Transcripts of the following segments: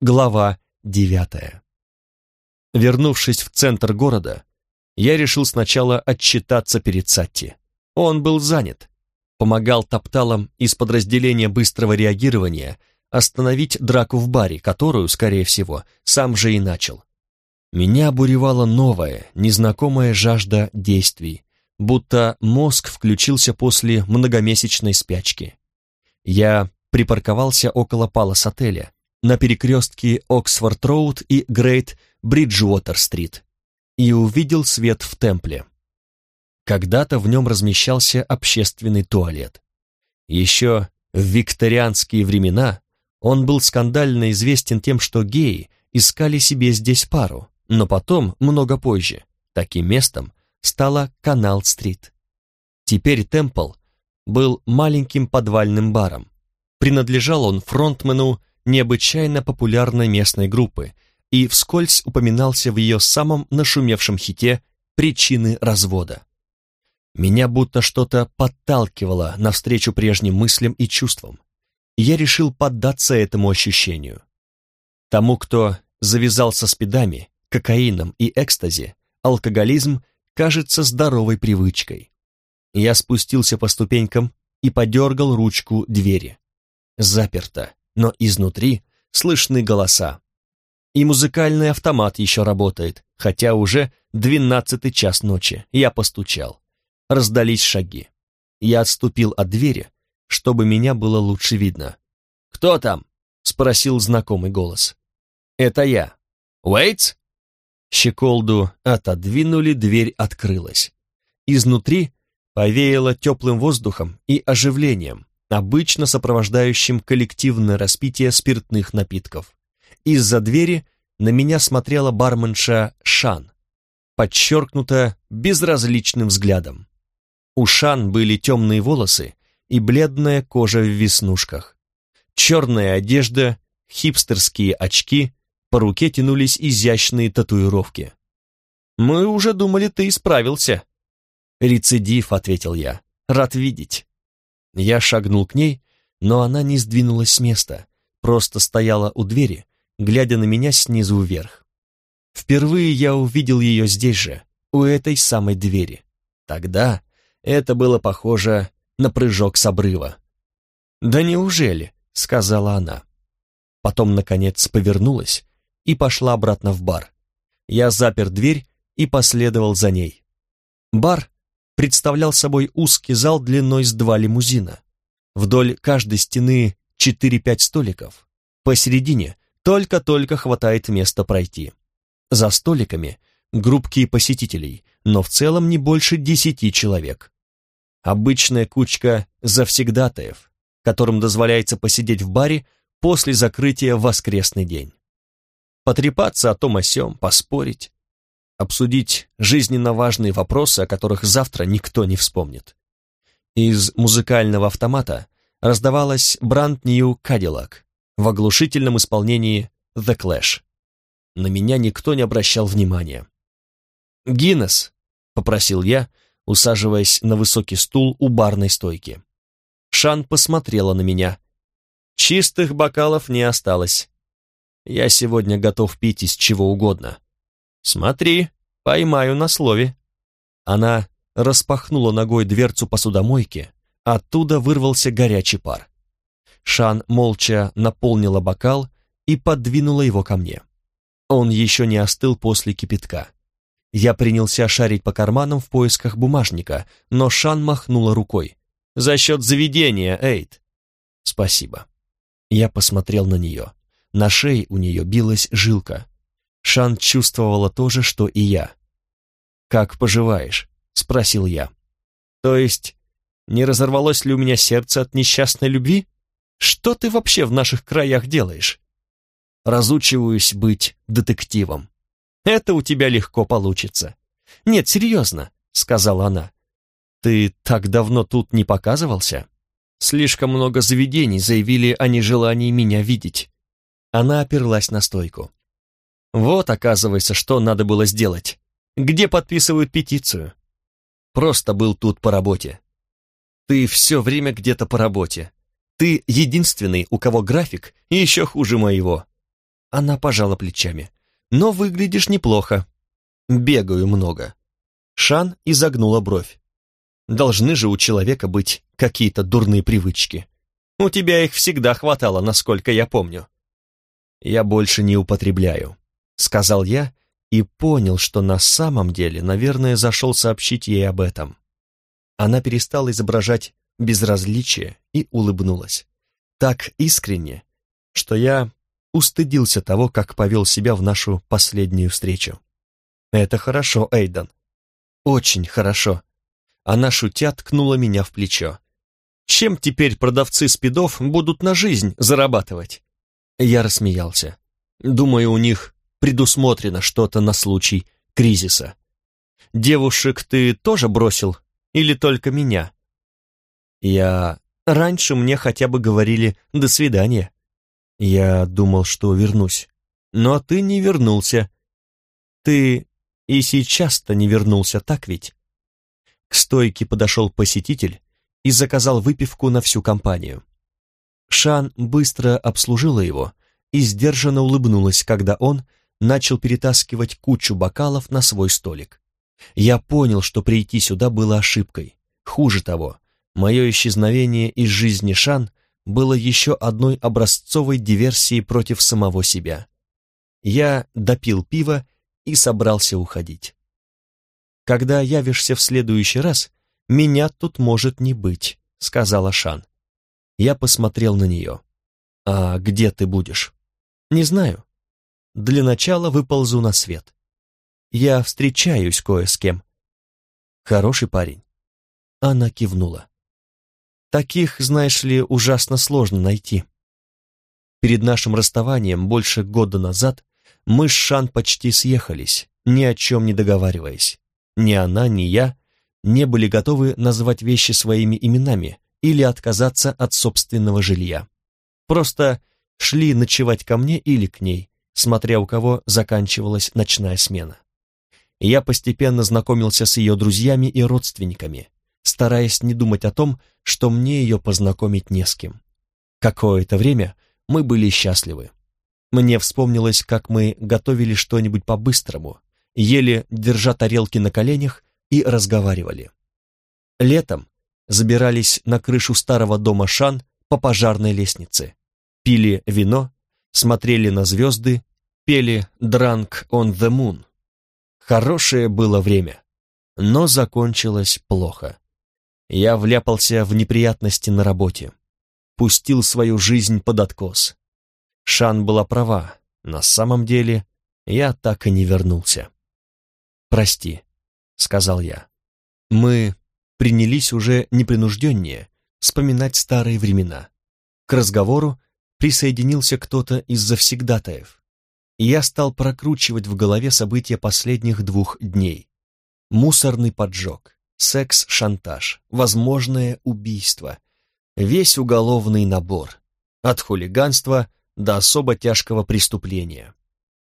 Глава девятая. Вернувшись в центр города, я решил сначала отчитаться перед Сатти. Он был занят. Помогал топталам из подразделения быстрого реагирования остановить драку в баре, которую, скорее всего, сам же и начал. Меня обуревала новая, незнакомая жажда действий, будто мозг включился после многомесячной спячки. Я припарковался около палас-отеля, на перекрестке Оксфорд-Роуд и Грейт Бриджуотер-стрит и увидел свет в темпле. Когда-то в нем размещался общественный туалет. Еще в викторианские времена он был скандально известен тем, что геи искали себе здесь пару, но потом, много позже, таким местом стала Канал-стрит. Теперь Темпл был маленьким подвальным баром. Принадлежал он фронтмену необычайно популярной местной группы и вскользь упоминался в ее самом нашумевшем хите «Причины развода». Меня будто что-то подталкивало навстречу прежним мыслям и чувствам. Я решил поддаться этому ощущению. Тому, кто завязался спидами, кокаином и экстази, алкоголизм кажется здоровой привычкой. Я спустился по ступенькам и подергал ручку двери. Заперто но изнутри слышны голоса. И музыкальный автомат еще работает, хотя уже двенадцатый час ночи. Я постучал. Раздались шаги. Я отступил от двери, чтобы меня было лучше видно. «Кто там?» — спросил знакомый голос. «Это я. Уэйтс?» Щеколду отодвинули, дверь открылась. Изнутри повеяло теплым воздухом и оживлением обычно сопровождающим коллективное распитие спиртных напитков. Из-за двери на меня смотрела барменша Шан, подчеркнуто безразличным взглядом. У Шан были темные волосы и бледная кожа в веснушках. Черная одежда, хипстерские очки, по руке тянулись изящные татуировки. «Мы уже думали, ты исправился». «Рецидив», — ответил я. «Рад видеть». Я шагнул к ней, но она не сдвинулась с места, просто стояла у двери, глядя на меня снизу вверх. Впервые я увидел ее здесь же, у этой самой двери. Тогда это было похоже на прыжок с обрыва. «Да неужели?» — сказала она. Потом, наконец, повернулась и пошла обратно в бар. Я запер дверь и последовал за ней. Бар представлял собой узкий зал длиной с два лимузина. Вдоль каждой стены 4-5 столиков. Посередине только-только хватает места пройти. За столиками группки посетителей, но в целом не больше десяти человек. Обычная кучка завсегдатаев, которым дозволяется посидеть в баре после закрытия в воскресный день. Потрепаться о том о сём, поспорить, обсудить жизненно важные вопросы, о которых завтра никто не вспомнит. Из музыкального автомата раздавалась Brand New Cadillac в оглушительном исполнении The Clash. На меня никто не обращал внимания. «Гиннес», — попросил я, усаживаясь на высокий стул у барной стойки. Шан посмотрела на меня. «Чистых бокалов не осталось. Я сегодня готов пить из чего угодно. «Смотри, поймаю на слове». Она распахнула ногой дверцу посудомойки, оттуда вырвался горячий пар. Шан молча наполнила бокал и подвинула его ко мне. Он еще не остыл после кипятка. Я принялся шарить по карманам в поисках бумажника, но Шан махнула рукой. «За счет заведения, Эйд!» «Спасибо». Я посмотрел на нее. На шее у нее билась жилка. Шан чувствовала то же, что и я. «Как поживаешь?» — спросил я. «То есть, не разорвалось ли у меня сердце от несчастной любви? Что ты вообще в наших краях делаешь?» «Разучиваюсь быть детективом. Это у тебя легко получится». «Нет, серьезно», — сказала она. «Ты так давно тут не показывался?» «Слишком много заведений заявили о нежелании меня видеть». Она оперлась на стойку. Вот, оказывается, что надо было сделать. Где подписывают петицию? Просто был тут по работе. Ты все время где-то по работе. Ты единственный, у кого график еще хуже моего. Она пожала плечами. «Но выглядишь неплохо. Бегаю много». Шан изогнула бровь. «Должны же у человека быть какие-то дурные привычки. У тебя их всегда хватало, насколько я помню». «Я больше не употребляю», — сказал я и понял, что на самом деле, наверное, зашел сообщить ей об этом. Она перестала изображать безразличие и улыбнулась. Так искренне, что я устыдился того, как повел себя в нашу последнюю встречу. «Это хорошо, Эйден. Очень хорошо». Она, шутя, ткнула меня в плечо. «Чем теперь продавцы спидов будут на жизнь зарабатывать?» Я рассмеялся. «Думаю, у них предусмотрено что-то на случай кризиса. Девушек ты тоже бросил? Или только меня?» Я... Раньше мне хотя бы говорили «до свидания». Я думал, что вернусь. Но ты не вернулся. Ты и сейчас-то не вернулся, так ведь? К стойке подошел посетитель и заказал выпивку на всю компанию. Шан быстро обслужила его и сдержанно улыбнулась, когда он начал перетаскивать кучу бокалов на свой столик. Я понял, что прийти сюда было ошибкой. Хуже того, мое исчезновение из жизни Шан было еще одной образцовой диверсией против самого себя. Я допил пиво и собрался уходить. «Когда явишься в следующий раз, меня тут может не быть», — сказала Шан. Я посмотрел на нее. «А где ты будешь?» «Не знаю. Для начала выползу на свет. Я встречаюсь кое с кем». «Хороший парень». Она кивнула. Таких, знаешь ли, ужасно сложно найти. Перед нашим расставанием больше года назад мы с Шан почти съехались, ни о чем не договариваясь. Ни она, ни я не были готовы назвать вещи своими именами или отказаться от собственного жилья. Просто шли ночевать ко мне или к ней, смотря у кого заканчивалась ночная смена. Я постепенно знакомился с ее друзьями и родственниками, стараясь не думать о том, что мне ее познакомить не с кем. Какое-то время мы были счастливы. Мне вспомнилось, как мы готовили что-нибудь по-быстрому, ели, держа тарелки на коленях, и разговаривали. Летом забирались на крышу старого дома Шан по пожарной лестнице, пили вино, смотрели на звезды, пели «Drunk on the Moon». Хорошее было время, но закончилось плохо. Я вляпался в неприятности на работе. Пустил свою жизнь под откос. Шан была права. На самом деле, я так и не вернулся. «Прости», — сказал я. Мы принялись уже непринужденнее вспоминать старые времена. К разговору присоединился кто-то из завсегдатаев. Я стал прокручивать в голове события последних двух дней. Мусорный поджог, секс-шантаж, возможное убийство. Весь уголовный набор. От хулиганства до особо тяжкого преступления.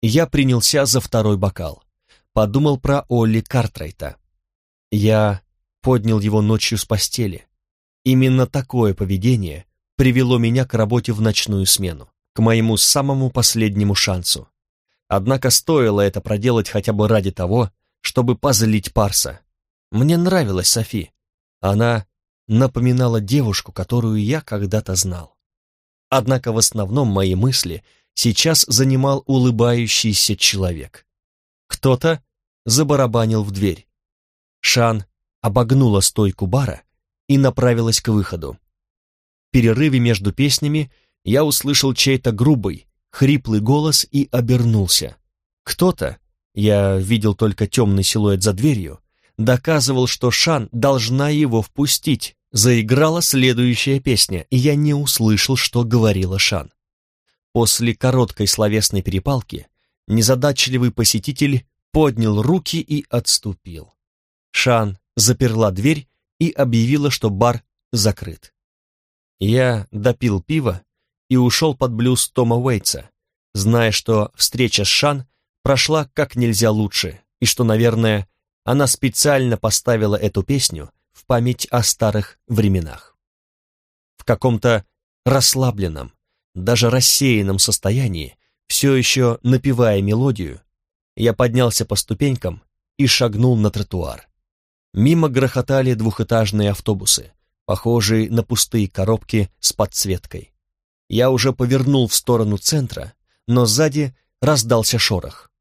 Я принялся за второй бокал. Подумал про Олли Картрайта. Я поднял его ночью с постели. Именно такое поведение привело меня к работе в ночную смену, к моему самому последнему шансу. Однако стоило это проделать хотя бы ради того, чтобы позлить Парса, мне нравилась Софи. Она напоминала девушку, которую я когда-то знал. Однако в основном мои мысли сейчас занимал улыбающийся человек. Кто-то забарабанил в дверь. Шан обогнула стойку бара и направилась к выходу. В перерыве между песнями я услышал чей-то грубый, хриплый голос и обернулся. Кто-то, я видел только темный силуэт за дверью, доказывал, что Шан должна его впустить. Заиграла следующая песня, и я не услышал, что говорила Шан. После короткой словесной перепалки незадачливый посетитель поднял руки и отступил. Шан заперла дверь и объявила, что бар закрыт. Я допил пиво и ушел под блюз Тома Уэйтса, зная, что встреча с Шан прошла как нельзя лучше, и что, наверное, она специально поставила эту песню в память о старых временах. В каком-то расслабленном, даже рассеянном состоянии, Все еще напевая мелодию, я поднялся по ступенькам и шагнул на тротуар. Мимо грохотали двухэтажные автобусы, похожие на пустые коробки с подсветкой. Я уже повернул в сторону центра, но сзади раздался шорох.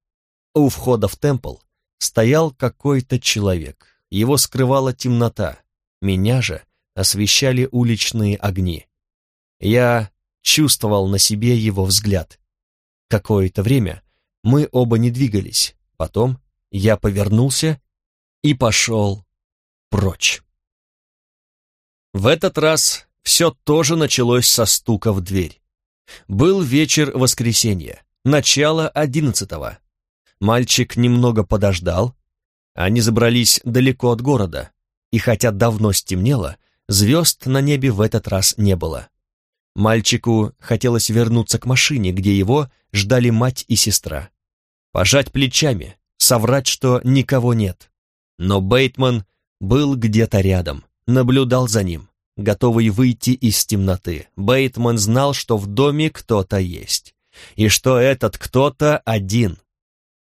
У входа в темпл стоял какой-то человек. Его скрывала темнота, меня же освещали уличные огни. Я чувствовал на себе его взгляд. Какое-то время мы оба не двигались, потом я повернулся и пошел прочь. В этот раз все тоже началось со стука в дверь. Был вечер воскресенья, начало одиннадцатого. Мальчик немного подождал. Они забрались далеко от города, и хотя давно стемнело, звезд на небе в этот раз не было. Мальчику хотелось вернуться к машине, где его ждали мать и сестра. Пожать плечами, соврать, что никого нет. Но Бейтман был где-то рядом, наблюдал за ним, готовый выйти из темноты. Бейтман знал, что в доме кто-то есть, и что этот кто-то один.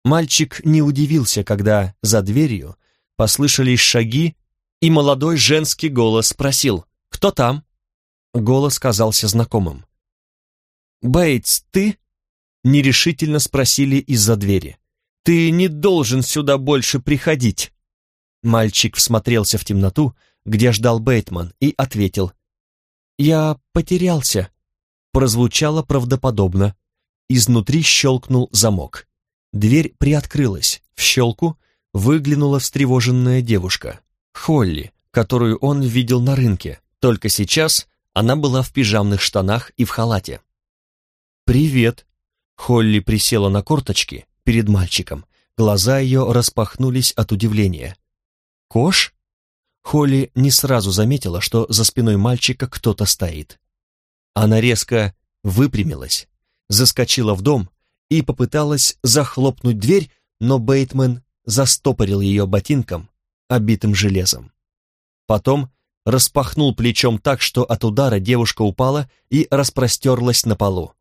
Мальчик не удивился, когда за дверью послышались шаги, и молодой женский голос спросил «Кто там?». Голос казался знакомым. «Бейтс, ты?» — нерешительно спросили из-за двери. «Ты не должен сюда больше приходить». Мальчик всмотрелся в темноту, где ждал Бейтман, и ответил. «Я потерялся», — прозвучало правдоподобно. Изнутри щелкнул замок. Дверь приоткрылась. В щелку выглянула встревоженная девушка. Холли, которую он видел на рынке. Только сейчас она была в пижамных штанах и в халате. «Привет!» Холли присела на корточки перед мальчиком. Глаза ее распахнулись от удивления. «Кош?» Холли не сразу заметила, что за спиной мальчика кто-то стоит. Она резко выпрямилась, заскочила в дом и попыталась захлопнуть дверь, но Бейтмен застопорил ее ботинком, обитым железом. Потом распахнул плечом так, что от удара девушка упала и распростерлась на полу.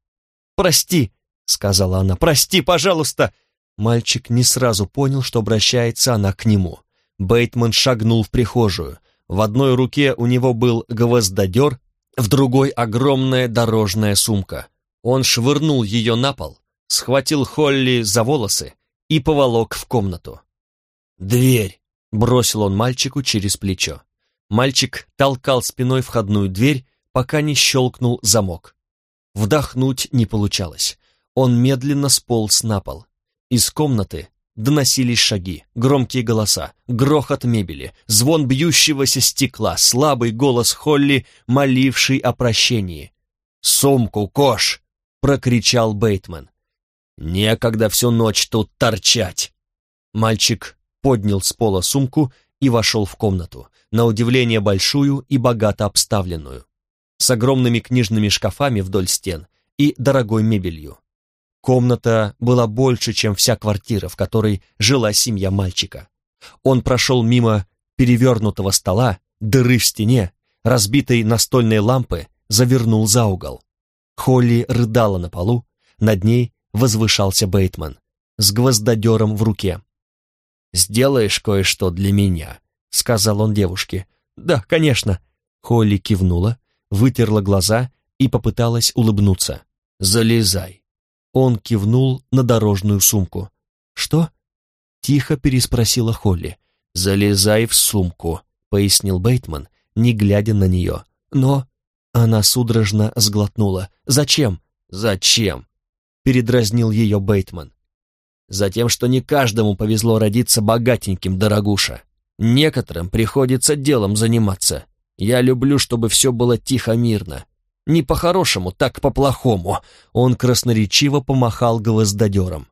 «Прости», — сказала она, — «прости, пожалуйста». Мальчик не сразу понял, что обращается она к нему. Бейтман шагнул в прихожую. В одной руке у него был гвоздодер, в другой огромная дорожная сумка. Он швырнул ее на пол, схватил Холли за волосы и поволок в комнату. «Дверь!» — бросил он мальчику через плечо. Мальчик толкал спиной входную дверь, пока не щелкнул замок. Вдохнуть не получалось. Он медленно сполз на пол. Из комнаты доносились шаги, громкие голоса, грохот мебели, звон бьющегося стекла, слабый голос Холли, моливший о прощении. «Сумку, Кош!» — прокричал Бейтман. «Некогда всю ночь тут торчать!» Мальчик поднял с пола сумку и вошел в комнату, на удивление большую и богато обставленную, с огромными книжными шкафами вдоль стен и дорогой мебелью. Комната была больше, чем вся квартира, в которой жила семья мальчика. Он прошел мимо перевернутого стола, дыры в стене, разбитой настольной лампы, завернул за угол. Холли рыдала на полу, над ней возвышался Бейтман с гвоздодером в руке. «Сделаешь кое-что для меня», — сказал он девушке. «Да, конечно». Холли кивнула, вытерла глаза и попыталась улыбнуться. «Залезай». Он кивнул на дорожную сумку. «Что?» — тихо переспросила Холли. «Залезай в сумку», — пояснил Бейтман, не глядя на нее. «Но...» — она судорожно сглотнула. «Зачем?» «Зачем?» — передразнил ее Бейтман. «Затем, что не каждому повезло родиться богатеньким, дорогуша. Некоторым приходится делом заниматься. Я люблю, чтобы все было тихо-мирно. Не по-хорошему, так по-плохому. Он красноречиво помахал гвоздодером.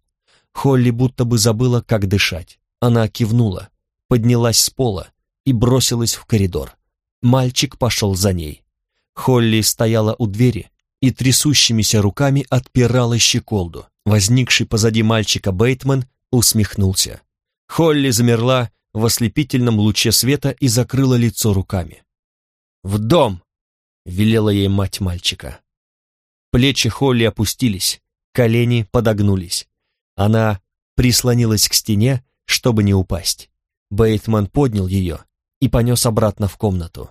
Холли будто бы забыла, как дышать. Она кивнула, поднялась с пола и бросилась в коридор. Мальчик пошел за ней. Холли стояла у двери и трясущимися руками отпирала щеколду. Возникший позади мальчика Бейтман усмехнулся. Холли замерла в ослепительном луче света и закрыла лицо руками. «В дом!» — велела ей мать мальчика. Плечи Холли опустились, колени подогнулись. Она прислонилась к стене, чтобы не упасть. Бейтман поднял ее и понес обратно в комнату.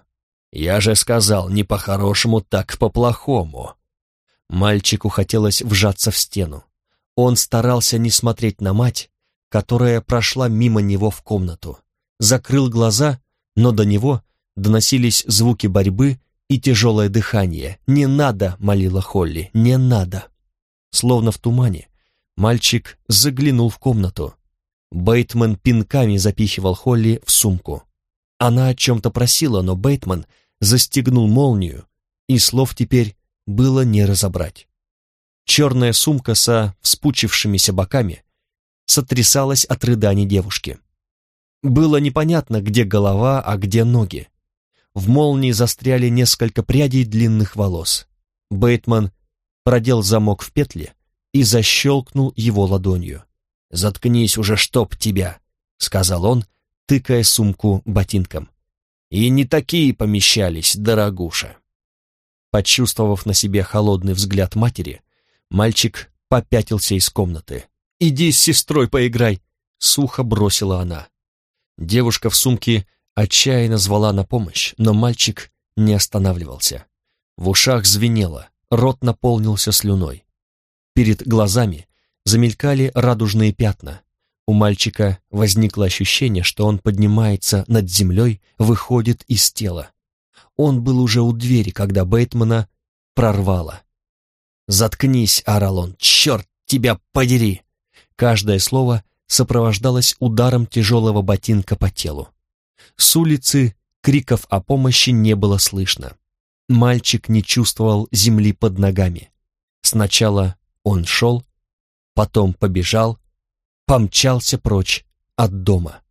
«Я же сказал, не по-хорошему, так по-плохому». Мальчику хотелось вжаться в стену. Он старался не смотреть на мать, которая прошла мимо него в комнату. Закрыл глаза, но до него доносились звуки борьбы и тяжелое дыхание. «Не надо!» — молила Холли. «Не надо!» Словно в тумане, мальчик заглянул в комнату. Бейтман пинками запихивал Холли в сумку. Она о чем-то просила, но Бейтман застегнул молнию, и слов теперь было не разобрать. Черная сумка со вспучившимися боками сотрясалась от рыданий девушки. Было непонятно, где голова, а где ноги. В молнии застряли несколько прядей длинных волос. Бейтман продел замок в петле и защелкнул его ладонью. «Заткнись уже, чтоб тебя!» — сказал он, тыкая сумку ботинком. «И не такие помещались, дорогуша!» Почувствовав на себе холодный взгляд матери, мальчик попятился из комнаты. «Иди с сестрой поиграй!» — сухо бросила она. Девушка в сумке отчаянно звала на помощь, но мальчик не останавливался. В ушах звенело, рот наполнился слюной. Перед глазами замелькали радужные пятна. У мальчика возникло ощущение, что он поднимается над землей, выходит из тела. Он был уже у двери, когда Бейтмана прорвало. «Заткнись, орал он, черт тебя подери!» Каждое слово сопровождалось ударом тяжелого ботинка по телу. С улицы криков о помощи не было слышно. Мальчик не чувствовал земли под ногами. Сначала он шел, потом побежал, помчался прочь от дома.